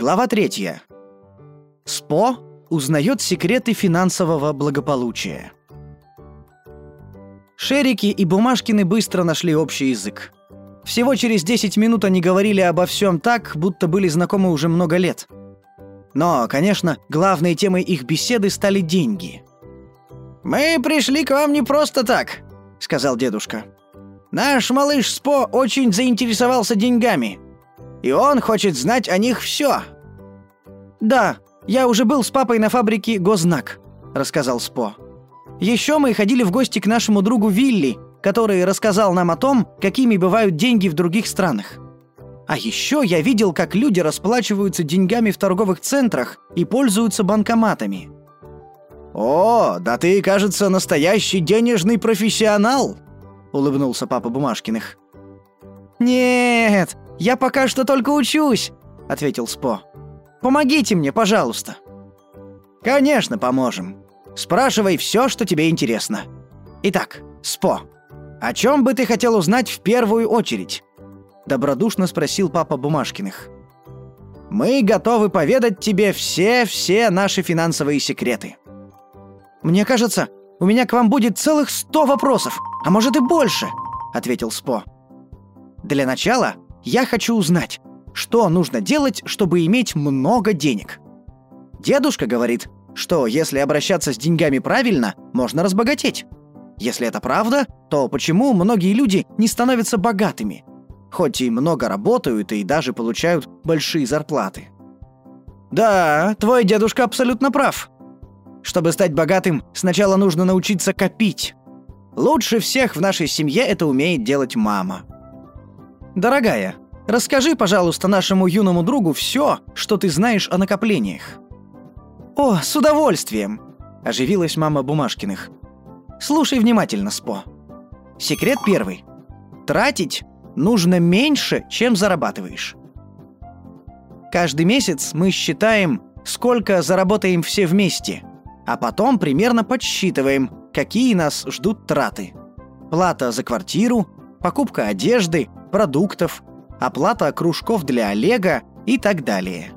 Глава третья. СПО узнает секреты финансового благополучия. Шерики и Бумажкины быстро нашли общий язык. Всего через 10 минут они говорили обо всем так, будто были знакомы уже много лет. Но, конечно, главной темой их беседы стали деньги. «Мы пришли к вам не просто так», — сказал дедушка. «Наш малыш Спо очень заинтересовался деньгами, и он хочет знать о них все». «Да, я уже был с папой на фабрике «Гознак», — рассказал Спо. Еще мы ходили в гости к нашему другу Вилли, который рассказал нам о том, какими бывают деньги в других странах. А еще я видел, как люди расплачиваются деньгами в торговых центрах и пользуются банкоматами. «О, да ты, кажется, настоящий денежный профессионал!» — улыбнулся папа Бумажкиных. «Нет, я пока что только учусь», — ответил Спо. «Помогите мне, пожалуйста». «Конечно, поможем. Спрашивай все, что тебе интересно. Итак, Спо, о чем бы ты хотел узнать в первую очередь?» Добродушно спросил папа Бумажкиных. «Мы готовы поведать тебе все-все наши финансовые секреты». «Мне кажется, у меня к вам будет целых сто вопросов, а может и больше», — ответил Спо. «Для начала я хочу узнать, что нужно делать, чтобы иметь много денег. Дедушка говорит, что если обращаться с деньгами правильно, можно разбогатеть. Если это правда, то почему многие люди не становятся богатыми? Хоть и много работают и даже получают большие зарплаты. Да, твой дедушка абсолютно прав. Чтобы стать богатым, сначала нужно научиться копить. Лучше всех в нашей семье это умеет делать мама. Дорогая, расскажи, пожалуйста, нашему юному другу все, что ты знаешь о накоплениях. О, с удовольствием, оживилась мама Бумажкиных. Слушай внимательно, Спо. Секрет первый. Тратить нужно меньше, чем зарабатываешь. Каждый месяц мы считаем, сколько заработаем все вместе, а потом примерно подсчитываем, какие нас ждут траты. Плата за квартиру, покупка одежды, продуктов, оплата кружков для Олега и так далее.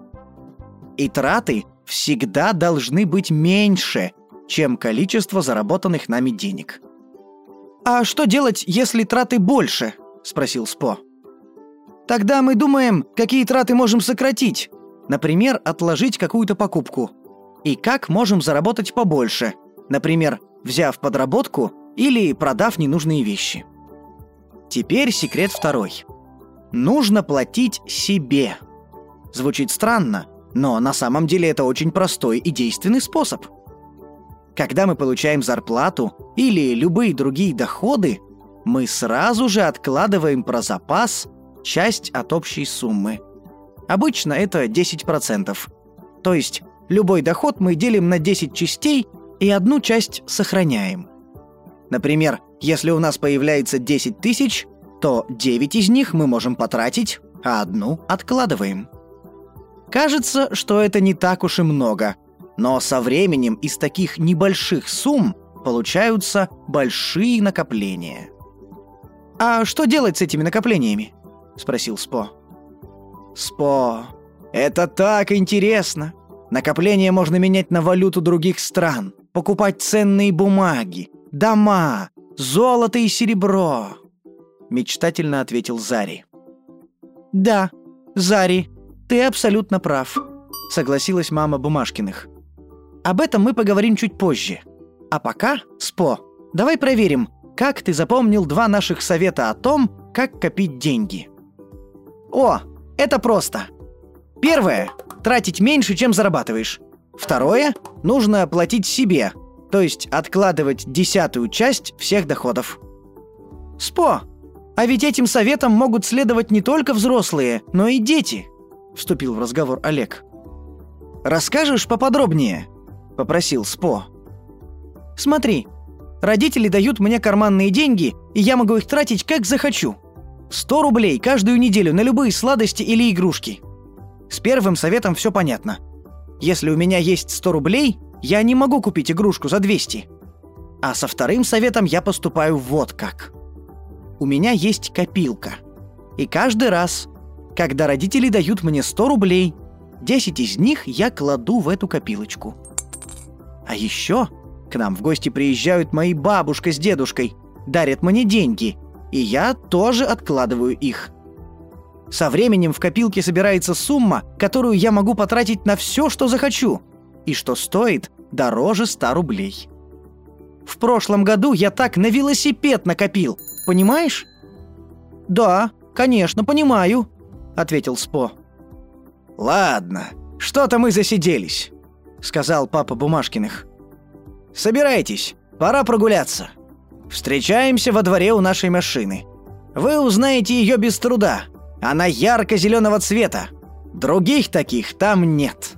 И траты всегда должны быть меньше, чем количество заработанных нами денег. «А что делать, если траты больше?» – спросил Спо. «Тогда мы думаем, какие траты можем сократить. Например, отложить какую-то покупку. И как можем заработать побольше. Например, взяв подработку или продав ненужные вещи. Теперь секрет второй. Нужно платить себе. Звучит странно, но на самом деле это очень простой и действенный способ. Когда мы получаем зарплату или любые другие доходы, мы сразу же откладываем про запас часть от общей суммы. Обычно это 10%. То есть любой доход мы делим на 10 частей и одну часть сохраняем. Например, если у нас появляется 10 тысяч, то 9 из них мы можем потратить, а одну откладываем. Кажется, что это не так уж и много, но со временем из таких небольших сумм получаются большие накопления. «А что делать с этими накоплениями?» – спросил Спо. «Спо, это так интересно! Накопления можно менять на валюту других стран, покупать ценные бумаги, дома, золото и серебро мечтательно ответил Зари. Да, Зари, ты абсолютно прав, согласилась мама Бумажкиных. Об этом мы поговорим чуть позже. А пока, Спо, давай проверим, как ты запомнил два наших совета о том, как копить деньги. О, это просто. Первое тратить меньше, чем зарабатываешь. Второе нужно платить себе, то есть откладывать десятую часть всех доходов. Спо, а ведь этим советам могут следовать не только взрослые, но и дети, вступил в разговор Олег. Расскажешь поподробнее, попросил Спо. Смотри, родители дают мне карманные деньги, и я могу их тратить как захочу. 100 рублей каждую неделю на любые сладости или игрушки. С первым советом все понятно. Если у меня есть 100 рублей, я не могу купить игрушку за 200. А со вторым советом я поступаю вот как – у меня есть копилка. И каждый раз, когда родители дают мне 100 рублей, 10 из них я кладу в эту копилочку. А еще к нам в гости приезжают мои бабушка с дедушкой, дарят мне деньги, и я тоже откладываю их. Со временем в копилке собирается сумма, которую я могу потратить на все, что захочу, и что стоит дороже 100 рублей. В прошлом году я так на велосипед накопил, понимаешь? Да, конечно, понимаю, ответил Спо. Ладно, что-то мы засиделись, сказал папа Бумажкиных. Собирайтесь, пора прогуляться. Встречаемся во дворе у нашей машины. Вы узнаете ее без труда. Она ярко-зеленого цвета. Других таких там нет.